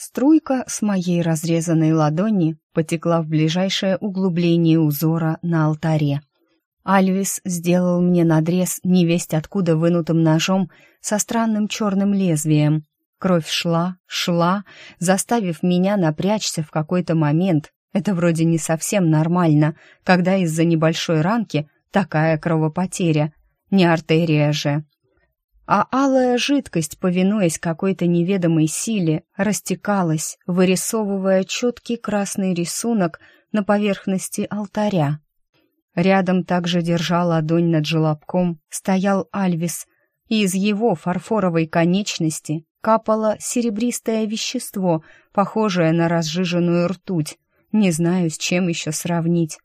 Струйка с моей разрезанной ладони потекла в ближайшее углубление узора на алтаре. Альвис сделал мне надрез невесть откуда вынутым ножом со странным черным лезвием. Кровь шла, шла, заставив меня напрячься в какой-то момент. Это вроде не совсем нормально, когда из-за небольшой ранки такая кровопотеря. Не артерия же а алая жидкость, повинуясь какой-то неведомой силе, растекалась, вырисовывая четкий красный рисунок на поверхности алтаря. Рядом также держа ладонь над желобком стоял Альвис, и из его фарфоровой конечности капало серебристое вещество, похожее на разжиженную ртуть. Не знаю, с чем еще сравнить.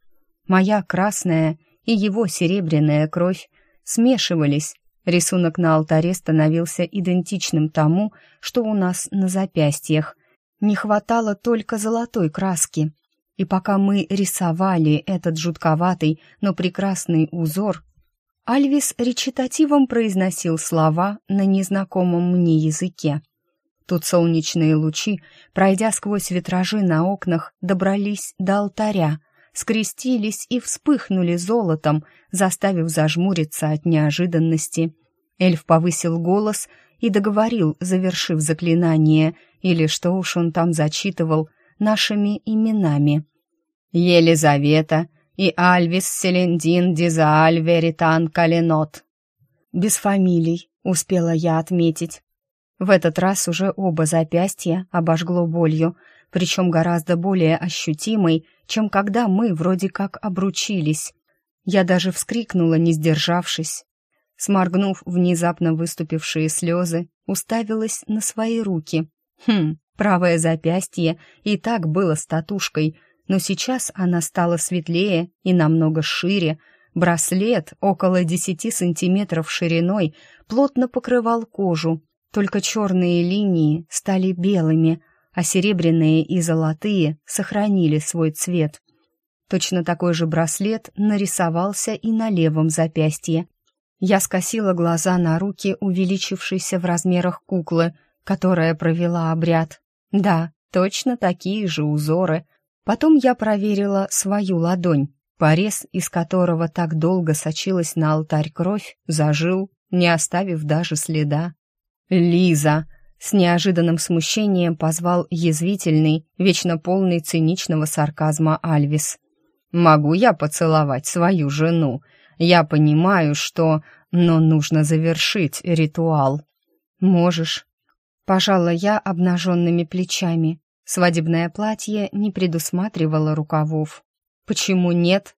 Моя красная и его серебряная кровь смешивались, Рисунок на алтаре становился идентичным тому, что у нас на запястьях. Не хватало только золотой краски. И пока мы рисовали этот жутковатый, но прекрасный узор, Альвис речитативом произносил слова на незнакомом мне языке. Тут солнечные лучи, пройдя сквозь витражи на окнах, добрались до алтаря, скрестились и вспыхнули золотом, заставив зажмуриться от неожиданности. Эльф повысил голос и договорил, завершив заклинание, или что уж он там зачитывал, нашими именами. «Елизавета и Альвис Селендин Дизааль Веритан Калинот». Без фамилий, успела я отметить. В этот раз уже оба запястья обожгло болью, причем гораздо более ощутимой, чем когда мы вроде как обручились. Я даже вскрикнула, не сдержавшись. Сморгнув внезапно выступившие слезы, уставилась на свои руки. Хм, правое запястье и так было с татушкой, но сейчас она стала светлее и намного шире. Браслет около десяти сантиметров шириной плотно покрывал кожу, только черные линии стали белыми, а серебряные и золотые сохранили свой цвет. Точно такой же браслет нарисовался и на левом запястье. Я скосила глаза на руки увеличившейся в размерах куклы, которая провела обряд. Да, точно такие же узоры. Потом я проверила свою ладонь. Порез, из которого так долго сочилась на алтарь кровь, зажил, не оставив даже следа. «Лиза!» С неожиданным смущением позвал язвительный, вечно полный циничного сарказма Альвис. «Могу я поцеловать свою жену? Я понимаю, что... Но нужно завершить ритуал». «Можешь». Пожала я обнаженными плечами. Свадебное платье не предусматривало рукавов. «Почему нет?»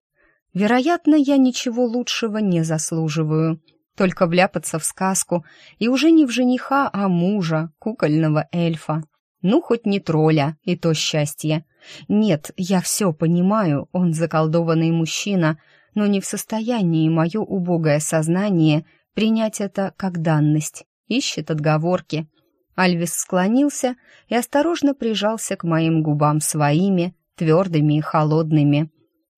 «Вероятно, я ничего лучшего не заслуживаю» только вляпаться в сказку, и уже не в жениха, а мужа, кукольного эльфа. Ну, хоть не тролля, и то счастье. Нет, я все понимаю, он заколдованный мужчина, но не в состоянии мое убогое сознание принять это как данность. Ищет отговорки. Альвис склонился и осторожно прижался к моим губам своими, твердыми и холодными.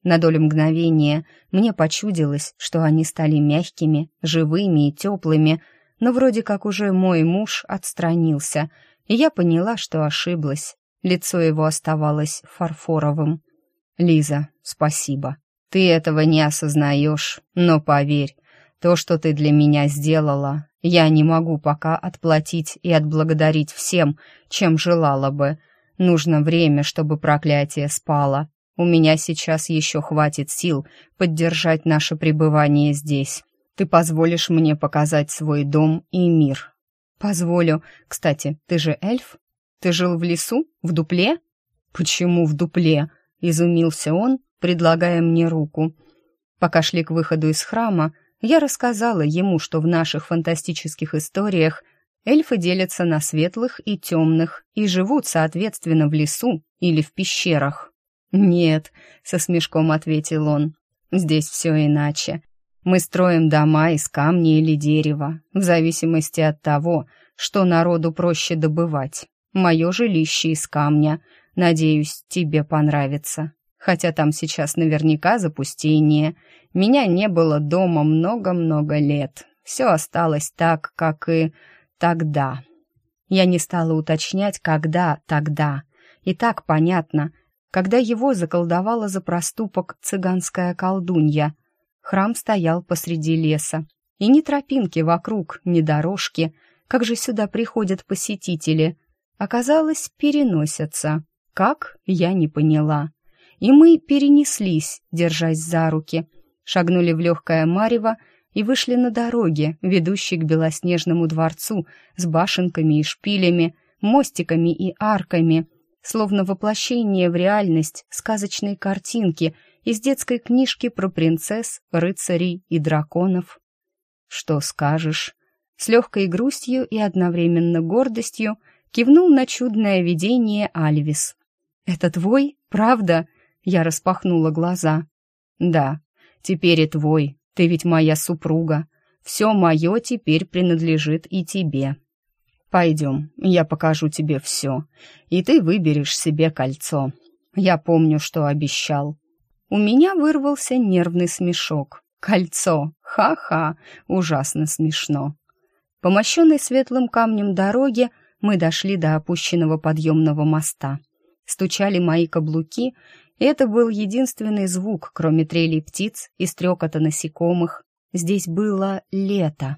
На долю мгновения мне почудилось, что они стали мягкими, живыми и теплыми, но вроде как уже мой муж отстранился, и я поняла, что ошиблась. Лицо его оставалось фарфоровым. «Лиза, спасибо. Ты этого не осознаешь, но поверь, то, что ты для меня сделала, я не могу пока отплатить и отблагодарить всем, чем желала бы. Нужно время, чтобы проклятие спало, у меня сейчас еще хватит сил поддержать наше пребывание здесь. Ты позволишь мне показать свой дом и мир?» «Позволю. Кстати, ты же эльф? Ты жил в лесу? В дупле?» «Почему в дупле?» — изумился он, предлагая мне руку. Пока шли к выходу из храма, я рассказала ему, что в наших фантастических историях эльфы делятся на светлых и темных и живут, соответственно, в лесу или в пещерах. «Нет», — со смешком ответил он, — «здесь все иначе. Мы строим дома из камня или дерева, в зависимости от того, что народу проще добывать. Мое жилище из камня. Надеюсь, тебе понравится. Хотя там сейчас наверняка запустение. Меня не было дома много-много лет. Все осталось так, как и тогда». Я не стала уточнять, когда тогда. И так понятно, когда его заколдовала за проступок цыганская колдунья. Храм стоял посреди леса. И ни тропинки вокруг, ни дорожки. Как же сюда приходят посетители? Оказалось, переносятся. Как, я не поняла. И мы перенеслись, держась за руки, шагнули в легкое марево и вышли на дороге, ведущей к белоснежному дворцу с башенками и шпилями, мостиками и арками — словно воплощение в реальность сказочной картинки из детской книжки про принцесс, рыцарей и драконов. «Что скажешь?» С легкой грустью и одновременно гордостью кивнул на чудное видение Альвис. «Это твой? Правда?» Я распахнула глаза. «Да, теперь и твой. Ты ведь моя супруга. Все мое теперь принадлежит и тебе». Пойдем, я покажу тебе все, и ты выберешь себе кольцо. Я помню, что обещал». У меня вырвался нервный смешок. «Кольцо! Ха-ха! Ужасно смешно!» По мощенной светлым камнем дороге мы дошли до опущенного подъемного моста. Стучали мои каблуки, и это был единственный звук, кроме трелей птиц и стрекота насекомых. Здесь было лето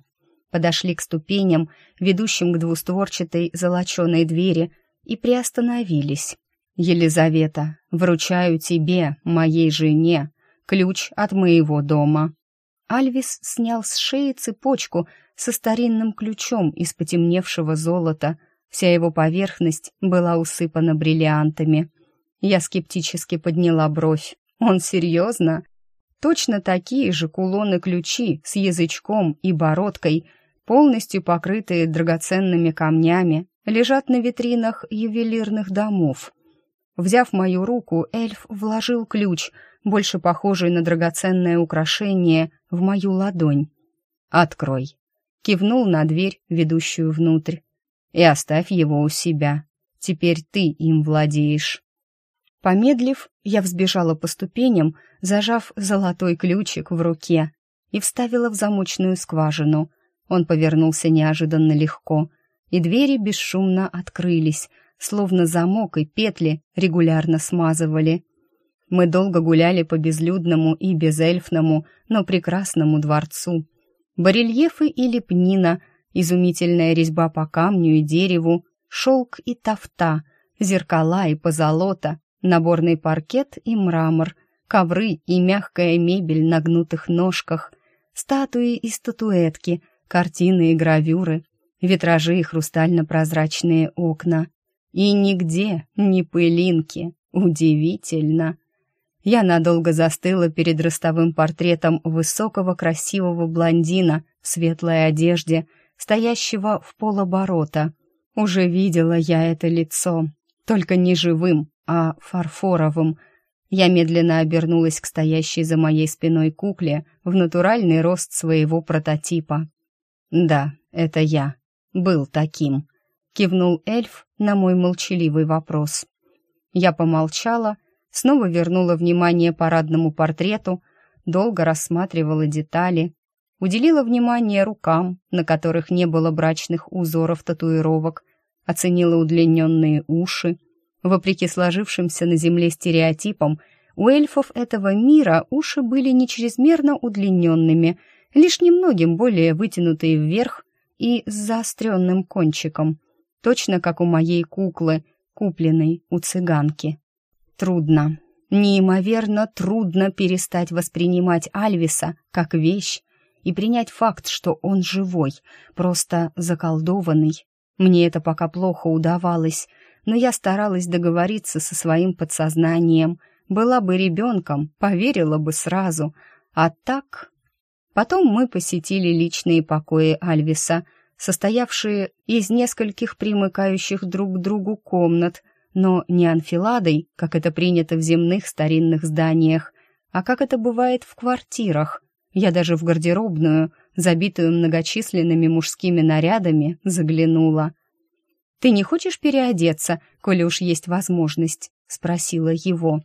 подошли к ступеням, ведущим к двустворчатой золоченой двери, и приостановились. «Елизавета, вручаю тебе, моей жене, ключ от моего дома». Альвис снял с шеи цепочку со старинным ключом из потемневшего золота. Вся его поверхность была усыпана бриллиантами. Я скептически подняла бровь. «Он серьезно?» Точно такие же кулоны-ключи с язычком и бородкой — полностью покрытые драгоценными камнями, лежат на витринах ювелирных домов. Взяв мою руку, эльф вложил ключ, больше похожий на драгоценное украшение, в мою ладонь. «Открой», — кивнул на дверь, ведущую внутрь, «и оставь его у себя. Теперь ты им владеешь». Помедлив, я взбежала по ступеням, зажав золотой ключик в руке, и вставила в замочную скважину — он повернулся неожиданно легко, и двери бесшумно открылись, словно замок и петли регулярно смазывали. Мы долго гуляли по безлюдному и безэльфному, но прекрасному дворцу. Барельефы и лепнина, изумительная резьба по камню и дереву, шелк и тафта, зеркала и позолота, наборный паркет и мрамор, ковры и мягкая мебель на гнутых ножках, статуи и статуэтки, картины и гравюры, витражи и хрустально-прозрачные окна. И нигде ни пылинки. Удивительно. Я надолго застыла перед ростовым портретом высокого красивого блондина в светлой одежде, стоящего в полоборота. Уже видела я это лицо, только не живым, а фарфоровым. Я медленно обернулась к стоящей за моей спиной кукле в натуральный рост своего прототипа. «Да, это я. Был таким», — кивнул эльф на мой молчаливый вопрос. Я помолчала, снова вернула внимание парадному портрету, долго рассматривала детали, уделила внимание рукам, на которых не было брачных узоров татуировок, оценила удлиненные уши. Вопреки сложившимся на земле стереотипам, у эльфов этого мира уши были не чрезмерно удлиненными — лишь немногим более вытянутые вверх и с заостренным кончиком, точно как у моей куклы, купленной у цыганки. Трудно, неимоверно трудно перестать воспринимать Альвиса как вещь и принять факт, что он живой, просто заколдованный. Мне это пока плохо удавалось, но я старалась договориться со своим подсознанием. Была бы ребенком, поверила бы сразу, а так Потом мы посетили личные покои Альвиса, состоявшие из нескольких примыкающих друг к другу комнат, но не анфиладой, как это принято в земных старинных зданиях, а как это бывает в квартирах. Я даже в гардеробную, забитую многочисленными мужскими нарядами, заглянула. «Ты не хочешь переодеться, коли уж есть возможность?» — спросила его.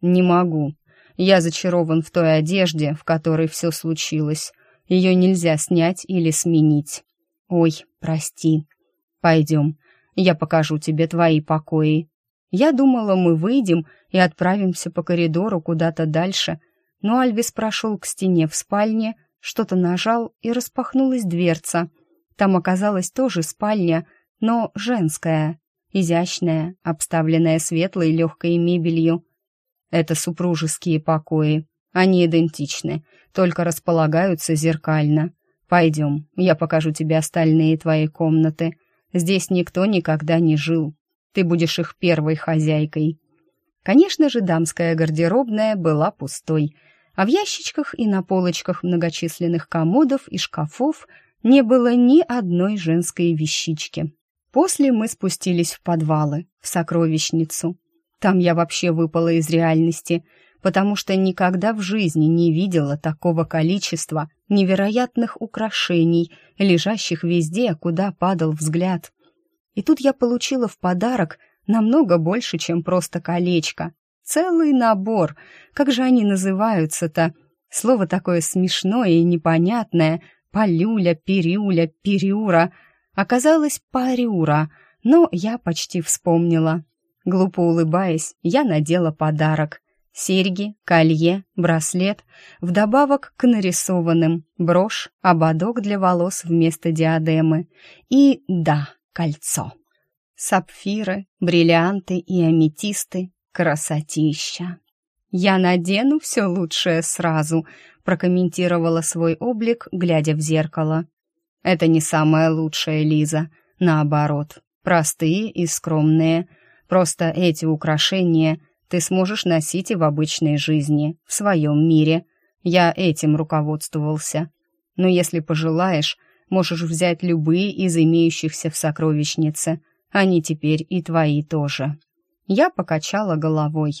«Не могу», я зачарован в той одежде, в которой все случилось. Ее нельзя снять или сменить. Ой, прости. Пойдем, я покажу тебе твои покои». Я думала, мы выйдем и отправимся по коридору куда-то дальше, но Альвис прошел к стене в спальне, что-то нажал, и распахнулась дверца. Там оказалась тоже спальня, но женская, изящная, обставленная светлой легкой мебелью. Это супружеские покои. Они идентичны, только располагаются зеркально. Пойдем, я покажу тебе остальные твои комнаты. Здесь никто никогда не жил. Ты будешь их первой хозяйкой. Конечно же, дамская гардеробная была пустой, а в ящичках и на полочках многочисленных комодов и шкафов не было ни одной женской вещички. После мы спустились в подвалы, в сокровищницу. Там я вообще выпала из реальности, потому что никогда в жизни не видела такого количества невероятных украшений, лежащих везде, куда падал взгляд. И тут я получила в подарок намного больше, чем просто колечко. Целый набор. Как же они называются-то? Слово такое смешное и непонятное. Полюля, перюля, перюра. Оказалось, парюра. Но я почти вспомнила. Глупо улыбаясь, я надела подарок. Серьги, колье, браслет, вдобавок к нарисованным, брошь, ободок для волос вместо диадемы. И да, кольцо. Сапфиры, бриллианты и аметисты. Красотища. «Я надену все лучшее сразу», — прокомментировала свой облик, глядя в зеркало. «Это не самое лучшее, Лиза. Наоборот, простые и скромные. Просто эти украшения ты сможешь носить и в обычной жизни, в своем мире. Я этим руководствовался. Но если пожелаешь, Можешь взять любые из имеющихся в сокровищнице. Они теперь и твои тоже». Я покачала головой.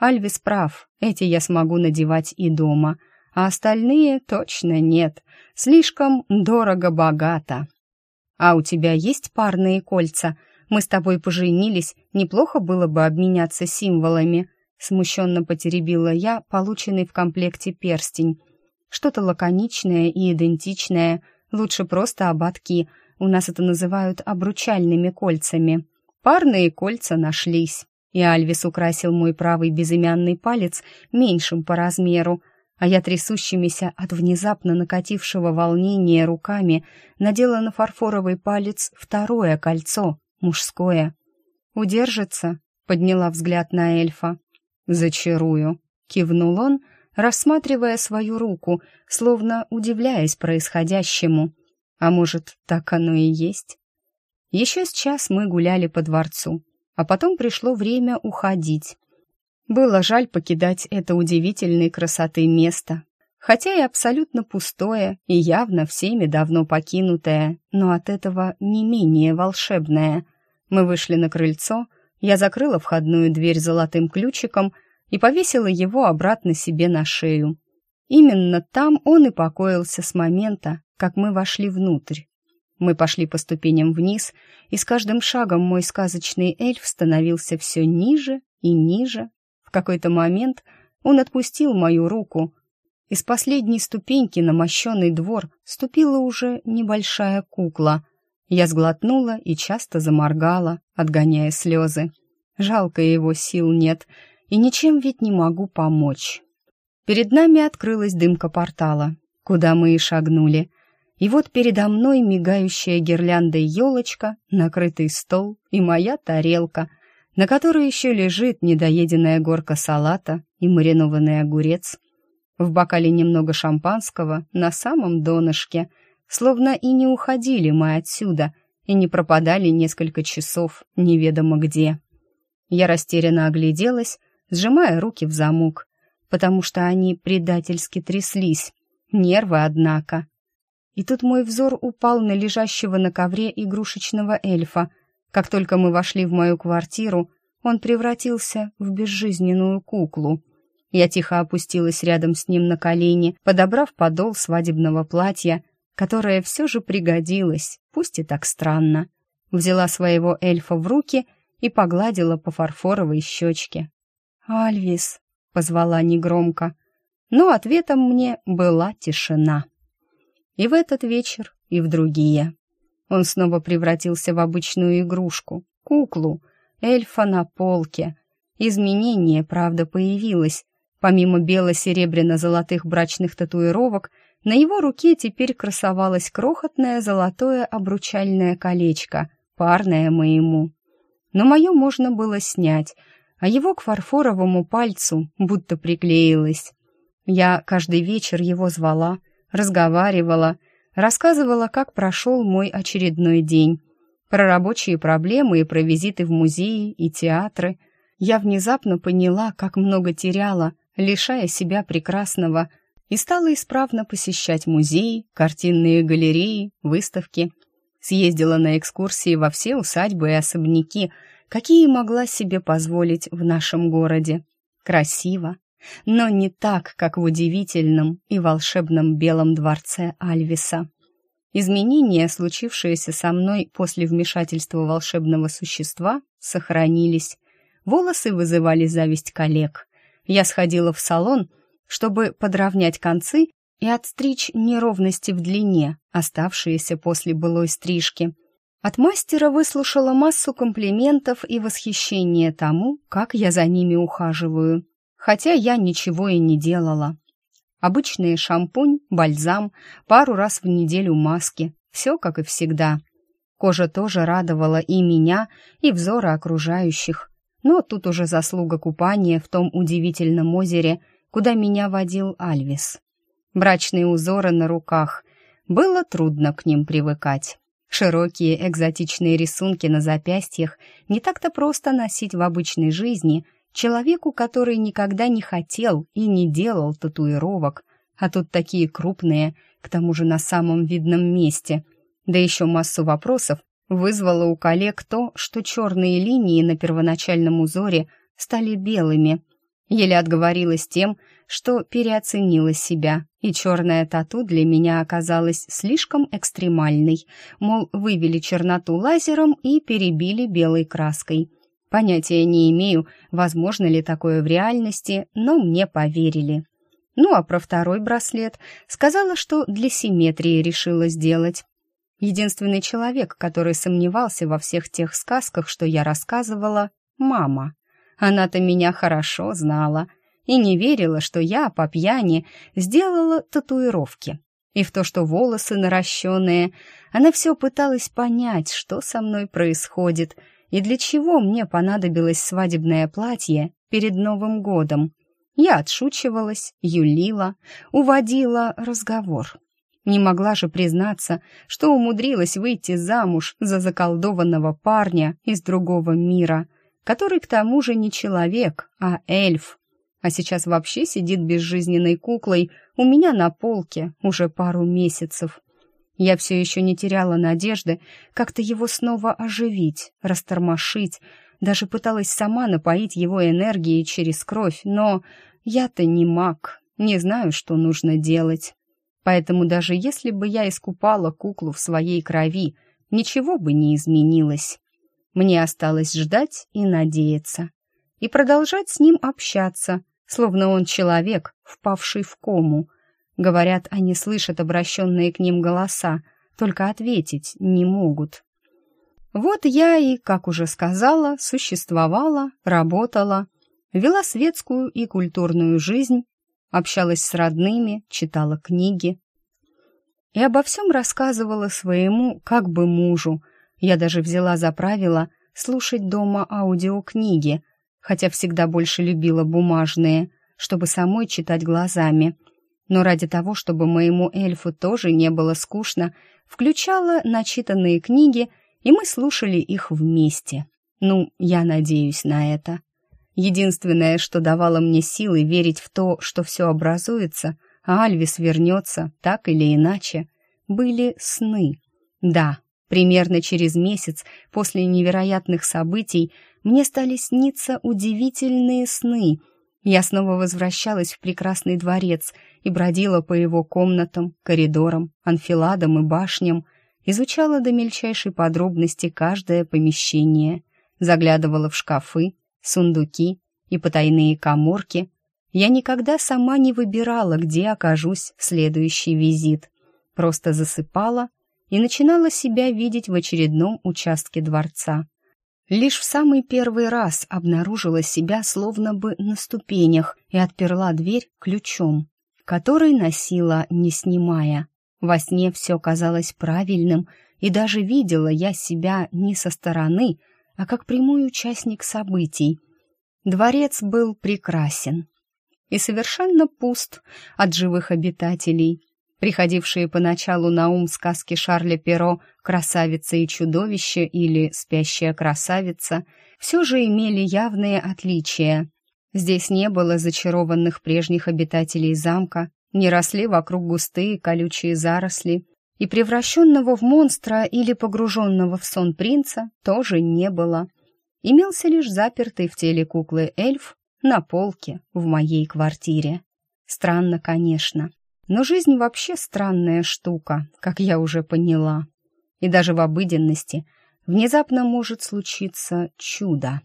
Альвис прав, эти я смогу надевать и дома, а остальные точно нет. Слишком дорого-богато. «А у тебя есть парные кольца? Мы с тобой поженились, неплохо было бы обменяться символами», смущенно потеребила я полученный в комплекте перстень. Что-то лаконичное и идентичное, Лучше просто ободки. У нас это называют обручальными кольцами. Парные кольца нашлись. И Альвис украсил мой правый безымянный палец меньшим по размеру, а я трясущимися от внезапно накатившего волнения руками надела на фарфоровый палец второе кольцо, мужское. «Удержится?» — подняла взгляд на эльфа. «Зачарую», — кивнул он, рассматривая свою руку, словно удивляясь происходящему. А может, так оно и есть? Еще с час мы гуляли по дворцу, а потом пришло время уходить. Было жаль покидать это удивительной красоты место, хотя и абсолютно пустое и явно всеми давно покинутое, но от этого не менее волшебное. Мы вышли на крыльцо, я закрыла входную дверь золотым ключиком и повесила его обратно себе на шею. Именно там он и покоился с момента, как мы вошли внутрь. Мы пошли по ступеням вниз, и с каждым шагом мой сказочный эльф становился все ниже и ниже. В какой-то момент он отпустил мою руку. Из последней ступеньки на мощенный двор ступила уже небольшая кукла. Я сглотнула и часто заморгала, отгоняя слезы. Жалко его сил нет — и ничем ведь не могу помочь. Перед нами открылась дымка портала, куда мы и шагнули. И вот передо мной мигающая гирляндой елочка, накрытый стол и моя тарелка, на которой еще лежит недоеденная горка салата и маринованный огурец. В бокале немного шампанского на самом донышке, словно и не уходили мы отсюда, и не пропадали несколько часов неведомо где. Я растерянно огляделась, сжимая руки в замок, потому что они предательски тряслись. Нервы, однако. И тут мой взор упал на лежащего на ковре игрушечного эльфа. Как только мы вошли в мою квартиру, он превратился в безжизненную куклу. Я тихо опустилась рядом с ним на колени, подобрав подол свадебного платья, которое все же пригодилось, пусть и так странно. Взяла своего эльфа в руки и погладила по фарфоровой щечке. «Альвис», — позвала негромко, но ответом мне была тишина. И в этот вечер, и в другие. Он снова превратился в обычную игрушку, куклу, эльфа на полке. Изменение, правда, появилось. Помимо бело-серебряно-золотых брачных татуировок, на его руке теперь красовалось крохотное золотое обручальное колечко, парное моему. Но мое можно было снять, а его к фарфоровому пальцу будто приклеилось. Я каждый вечер его звала, разговаривала, рассказывала, как прошел мой очередной день, про рабочие проблемы и про визиты в музеи и театры. Я внезапно поняла, как много теряла, лишая себя прекрасного, и стала исправно посещать музеи, картинные галереи, выставки. Съездила на экскурсии во все усадьбы и особняки, какие могла себе позволить в нашем городе. Красиво, но не так, как в удивительном и волшебном Белом дворце Альвиса. Изменения, случившиеся со мной после вмешательства волшебного существа, сохранились. Волосы вызывали зависть коллег. Я сходила в салон, чтобы подровнять концы и отстричь неровности в длине, оставшиеся после былой стрижки. От мастера выслушала массу комплиментов и восхищения тому, как я за ними ухаживаю хотя я ничего и не делала. Обычный шампунь, бальзам, пару раз в неделю маски, все как и всегда. Кожа тоже радовала и меня, и взоры окружающих. Но тут уже заслуга купания в том удивительном озере, куда меня водил Альвис. Брачные узоры на руках. Было трудно к ним привыкать. Широкие экзотичные рисунки на запястьях не так-то просто носить в обычной жизни — Человеку, который никогда не хотел и не делал татуировок, а тут такие крупные, к тому же на самом видном месте. Да еще массу вопросов вызвало у коллег то, что черные линии на первоначальном узоре стали белыми. Еле отговорилась тем, что переоценила себя, и черная тату для меня оказалась слишком экстремальной, мол, вывели черноту лазером и перебили белой краской — Понятия не имею, возможно ли такое в реальности, но мне поверили. Ну а про второй браслет сказала, что для симметрии решила сделать. Единственный человек, который сомневался во всех тех сказках, что я рассказывала, мама. Она-то меня хорошо знала и не верила, что я по пьяни сделала татуировки. И в то, что волосы наращенные, она все пыталась понять, что со мной происходит — и для чего мне понадобилось свадебное платье перед Новым годом. Я отшучивалась, юлила, уводила разговор. Не могла же признаться, что умудрилась выйти замуж за заколдованного парня из другого мира, который к тому же не человек, а эльф. А сейчас вообще сидит безжизненной куклой у меня на полке уже пару месяцев. Я все еще не теряла надежды как-то его снова оживить, растормошить, даже пыталась сама напоить его энергией через кровь, но я-то не маг, не знаю, что нужно делать. Поэтому даже если бы я искупала куклу в своей крови, ничего бы не изменилось. Мне осталось ждать и надеяться. И продолжать с ним общаться, словно он человек, впавший в кому — Говорят, они слышат обращенные к ним голоса, только ответить не могут. Вот я и, как уже сказала, существовала, работала, вела светскую и культурную жизнь, общалась с родными, читала книги. И обо всем рассказывала своему, как бы мужу. Я даже взяла за правило слушать дома аудиокниги, хотя всегда больше любила бумажные, чтобы самой читать глазами — но ради того, чтобы моему эльфу тоже не было скучно, включала начитанные книги, и мы слушали их вместе. Ну, я надеюсь на это. Единственное, что давало мне силы верить в то, что все образуется, а Альвис вернется, так или иначе, были сны. Да, примерно через месяц после невероятных событий мне стали сниться удивительные сны — я снова возвращалась в прекрасный дворец и бродила по его комнатам, коридорам, анфиладам и башням, изучала до мельчайшей подробности каждое помещение, заглядывала в шкафы, сундуки и потайные коморки. Я никогда сама не выбирала, где окажусь в следующий визит. Просто засыпала и начинала себя видеть в очередном участке дворца. Лишь в самый первый раз обнаружила себя словно бы на ступенях и отперла дверь ключом, который носила, не снимая. Во сне все казалось правильным, и даже видела я себя не со стороны, а как прямой участник событий. Дворец был прекрасен и совершенно пуст от живых обитателей. Приходившие поначалу на ум сказки Шарля Перо «Красавица и чудовище» или «Спящая красавица» все же имели явные отличия. Здесь не было зачарованных прежних обитателей замка, не росли вокруг густые колючие заросли, и превращенного в монстра или погруженного в сон принца тоже не было. Имелся лишь запертый в теле куклы эльф на полке в моей квартире. Странно, конечно, но жизнь вообще странная штука, как я уже поняла. И даже в обыденности внезапно может случиться чудо.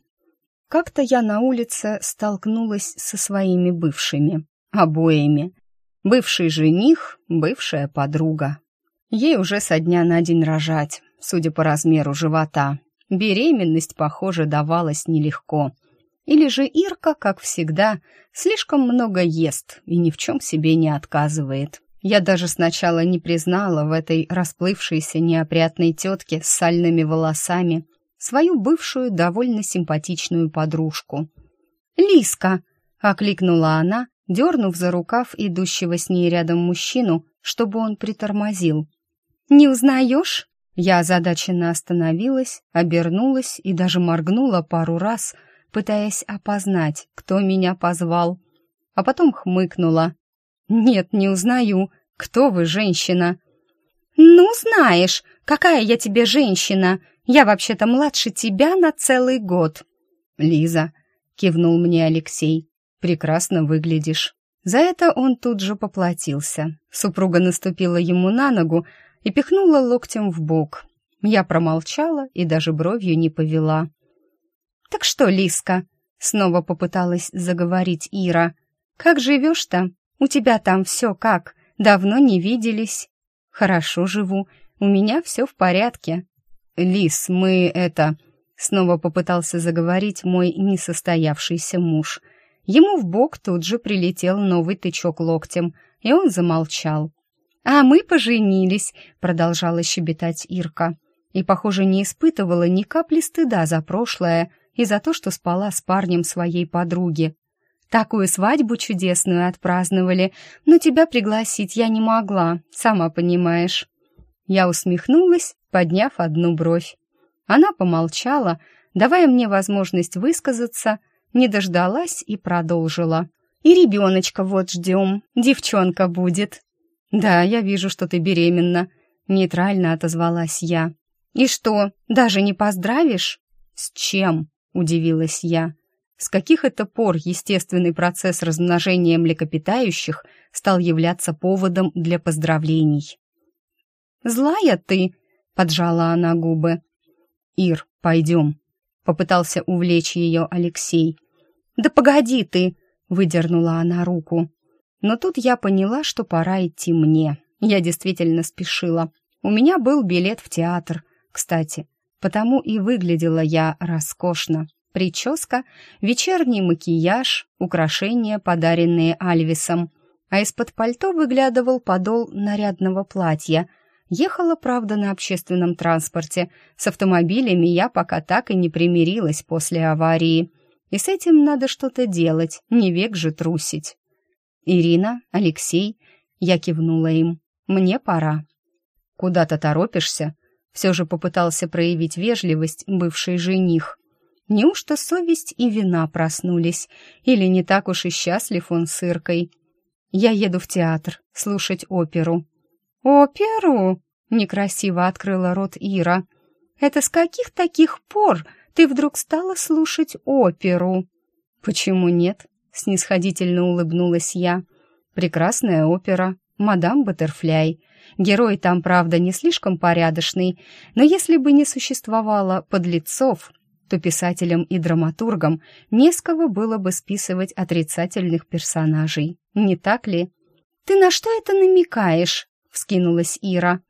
Как-то я на улице столкнулась со своими бывшими, обоими. Бывший жених, бывшая подруга. Ей уже со дня на день рожать, судя по размеру живота. Беременность, похоже, давалась нелегко. Или же Ирка, как всегда, слишком много ест и ни в чем себе не отказывает. Я даже сначала не признала в этой расплывшейся неопрятной тетке с сальными волосами свою бывшую довольно симпатичную подружку. «Лиска!» — окликнула она, дернув за рукав идущего с ней рядом мужчину, чтобы он притормозил. «Не узнаешь?» Я озадаченно остановилась, обернулась и даже моргнула пару раз, пытаясь опознать, кто меня позвал. А потом хмыкнула. «Нет, не узнаю. Кто вы, женщина?» «Ну, знаешь, какая я тебе женщина. Я вообще-то младше тебя на целый год». «Лиза», — кивнул мне Алексей, — «прекрасно выглядишь». За это он тут же поплатился. Супруга наступила ему на ногу, и пихнула локтем в бок. Я промолчала и даже бровью не повела. «Так что, Лиска?» — снова попыталась заговорить Ира. «Как живешь-то? У тебя там все как? Давно не виделись?» «Хорошо живу. У меня все в порядке». «Лис, мы это...» — снова попытался заговорить мой несостоявшийся муж. Ему в бок тут же прилетел новый тычок локтем, и он замолчал. «А мы поженились», — продолжала щебетать Ирка. И, похоже, не испытывала ни капли стыда за прошлое и за то, что спала с парнем своей подруги. «Такую свадьбу чудесную отпраздновали, но тебя пригласить я не могла, сама понимаешь». Я усмехнулась, подняв одну бровь. Она помолчала, давая мне возможность высказаться, не дождалась и продолжила. «И ребеночка вот ждем, девчонка будет». «Да, я вижу, что ты беременна», — нейтрально отозвалась я. «И что, даже не поздравишь?» «С чем?» — удивилась я. «С каких это пор естественный процесс размножения млекопитающих стал являться поводом для поздравлений?» «Злая ты!» — поджала она губы. «Ир, пойдем», — попытался увлечь ее Алексей. «Да погоди ты!» — выдернула она руку. Но тут я поняла, что пора идти мне. Я действительно спешила. У меня был билет в театр, кстати, потому и выглядела я роскошно. Прическа, вечерний макияж, украшения, подаренные Альвисом. А из-под пальто выглядывал подол нарядного платья. Ехала, правда, на общественном транспорте. С автомобилями я пока так и не примирилась после аварии. И с этим надо что-то делать, не век же трусить. «Ирина, Алексей», — я кивнула им, — «мне пора». «Куда-то торопишься?» — все же попытался проявить вежливость бывший жених. Неужто совесть и вина проснулись? Или не так уж и счастлив он с Иркой? «Я еду в театр, слушать оперу». «Оперу?» — некрасиво открыла рот Ира. «Это с каких таких пор ты вдруг стала слушать оперу?» «Почему нет?» Снисходительно улыбнулась я. Прекрасная опера, мадам Баттерфляй. Герой там, правда, не слишком порядочный, но если бы не существовало подлецов, то писателям и драматургам не с кого было бы списывать отрицательных персонажей. Не так ли? «Ты на что это намекаешь?» — вскинулась Ира.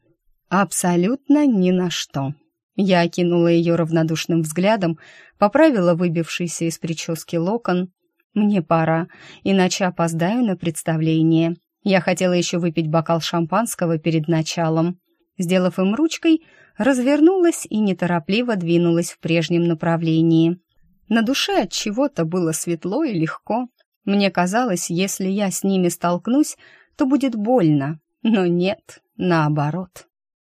Абсолютно ни на что. Я окинула ее равнодушным взглядом, поправила выбившийся из прически локон. Мне пора, иначе опоздаю на представление. Я хотела еще выпить бокал шампанского перед началом. Сделав им ручкой, развернулась и неторопливо двинулась в прежнем направлении. На душе от чего-то было светло и легко. Мне казалось, если я с ними столкнусь, то будет больно. Но нет, наоборот.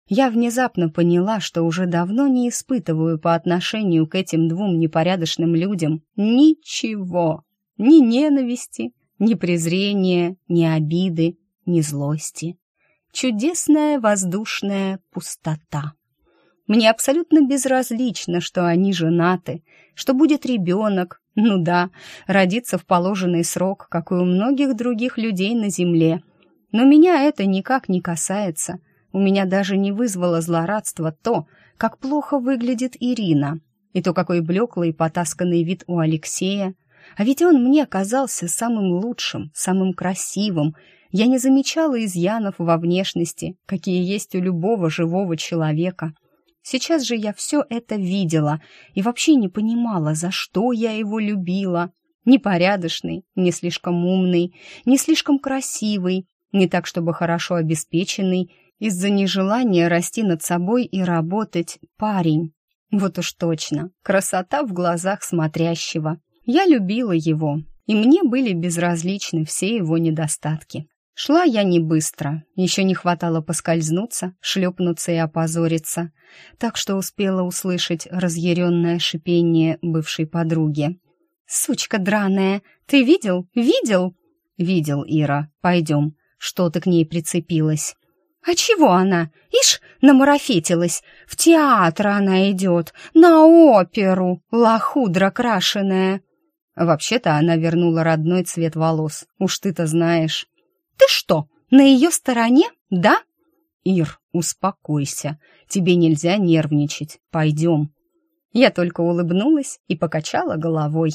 Я внезапно поняла, что уже давно не испытываю по отношению к этим двум непорядочным людям ничего. Ни ненависти, ни презрения, ни обиды, ни злости. Чудесная воздушная пустота. Мне абсолютно безразлично, что они женаты, что будет ребенок, ну да, родиться в положенный срок, как и у многих других людей на земле. Но меня это никак не касается. У меня даже не вызвало злорадства то, как плохо выглядит Ирина, и то, какой блеклый и потасканный вид у Алексея. А ведь он мне казался самым лучшим, самым красивым. Я не замечала изъянов во внешности, какие есть у любого живого человека — Сейчас же я все это видела и вообще не понимала, за что я его любила. Непорядочный, не слишком умный, не слишком красивый, не так, чтобы хорошо обеспеченный, из-за нежелания расти над собой и работать парень. Вот уж точно, красота в глазах смотрящего. Я любила его, и мне были безразличны все его недостатки. Шла я не быстро, еще не хватало поскользнуться, шлепнуться и опозориться, так что успела услышать разъяренное шипение бывшей подруги. «Сучка драная! Ты видел? Видел?» «Видел, Ира. Пойдем. Что ты к ней прицепилась?» «А чего она? Ишь, намарафетилась. В театр она идет, на оперу, лохудра крашеная». Вообще-то она вернула родной цвет волос, уж ты-то знаешь. «Ты что, на ее стороне, да?» «Ир, успокойся. Тебе нельзя нервничать. Пойдем». Я только улыбнулась и покачала головой.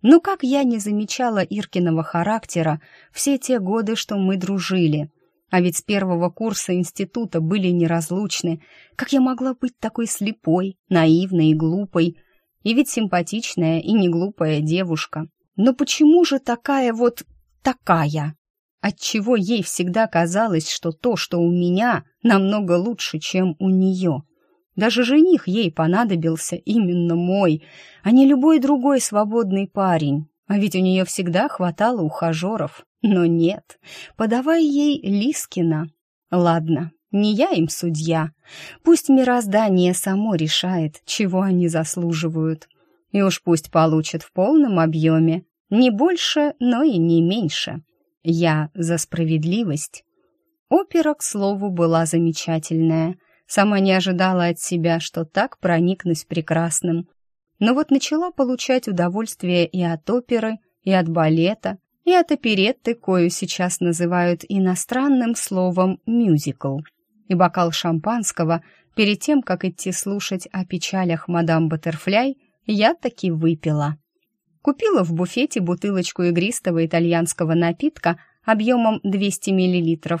Ну как я не замечала Иркиного характера все те годы, что мы дружили? А ведь с первого курса института были неразлучны. Как я могла быть такой слепой, наивной и глупой? И ведь симпатичная и не глупая девушка. Но почему же такая вот такая? Отчего ей всегда казалось, что то, что у меня, намного лучше, чем у нее. Даже жених ей понадобился именно мой, а не любой другой свободный парень. А ведь у нее всегда хватало ухажеров. Но нет, подавай ей Лискина. Ладно, не я им судья. Пусть мироздание само решает, чего они заслуживают. И уж пусть получат в полном объеме. Не больше, но и не меньше. Я за справедливость. Опера, к слову, была замечательная. Сама не ожидала от себя, что так проникнусь прекрасным. Но вот начала получать удовольствие и от оперы, и от балета, и от оперетты, кою сейчас называют иностранным словом «мюзикл». И бокал шампанского, перед тем, как идти слушать о печалях мадам Баттерфляй, я таки выпила. Купила в буфете бутылочку игристого итальянского напитка объемом 200 мл.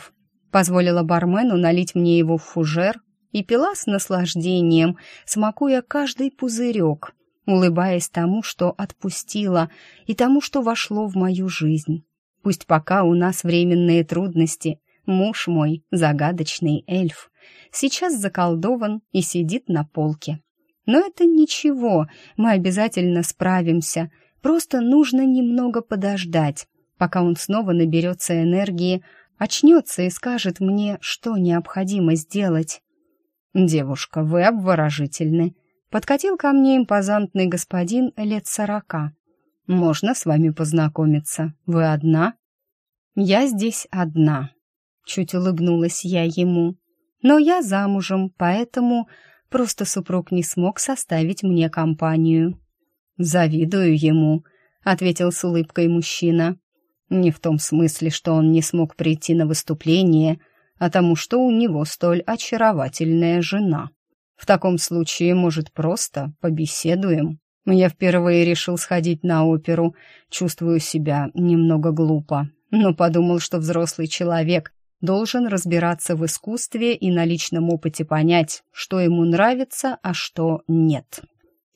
Позволила бармену налить мне его в фужер и пила с наслаждением, смакуя каждый пузырек, улыбаясь тому, что отпустила, и тому, что вошло в мою жизнь. Пусть пока у нас временные трудности, муж мой, загадочный эльф, сейчас заколдован и сидит на полке. Но это ничего, мы обязательно справимся — Просто нужно немного подождать, пока он снова наберется энергии, очнется и скажет мне, что необходимо сделать. «Девушка, вы обворожительны», — подкатил ко мне импозантный господин лет сорока. «Можно с вами познакомиться? Вы одна?» «Я здесь одна», — чуть улыбнулась я ему. «Но я замужем, поэтому просто супруг не смог составить мне компанию». «Завидую ему», — ответил с улыбкой мужчина. «Не в том смысле, что он не смог прийти на выступление, а тому, что у него столь очаровательная жена. В таком случае, может, просто побеседуем? Я впервые решил сходить на оперу, чувствую себя немного глупо, но подумал, что взрослый человек должен разбираться в искусстве и на личном опыте понять, что ему нравится, а что нет.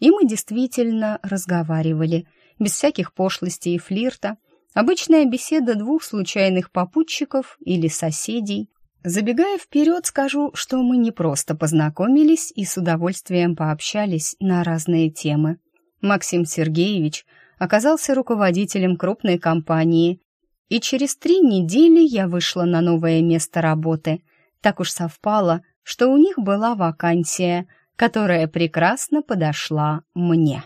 И мы действительно разговаривали, без всяких пошлостей и флирта, обычная беседа двух случайных попутчиков или соседей. Забегая вперед, скажу, что мы не просто познакомились и с удовольствием пообщались на разные темы. Максим Сергеевич оказался руководителем крупной компании, и через три недели я вышла на новое место работы. Так уж совпало, что у них была вакансия, которая прекрасно подошла мне.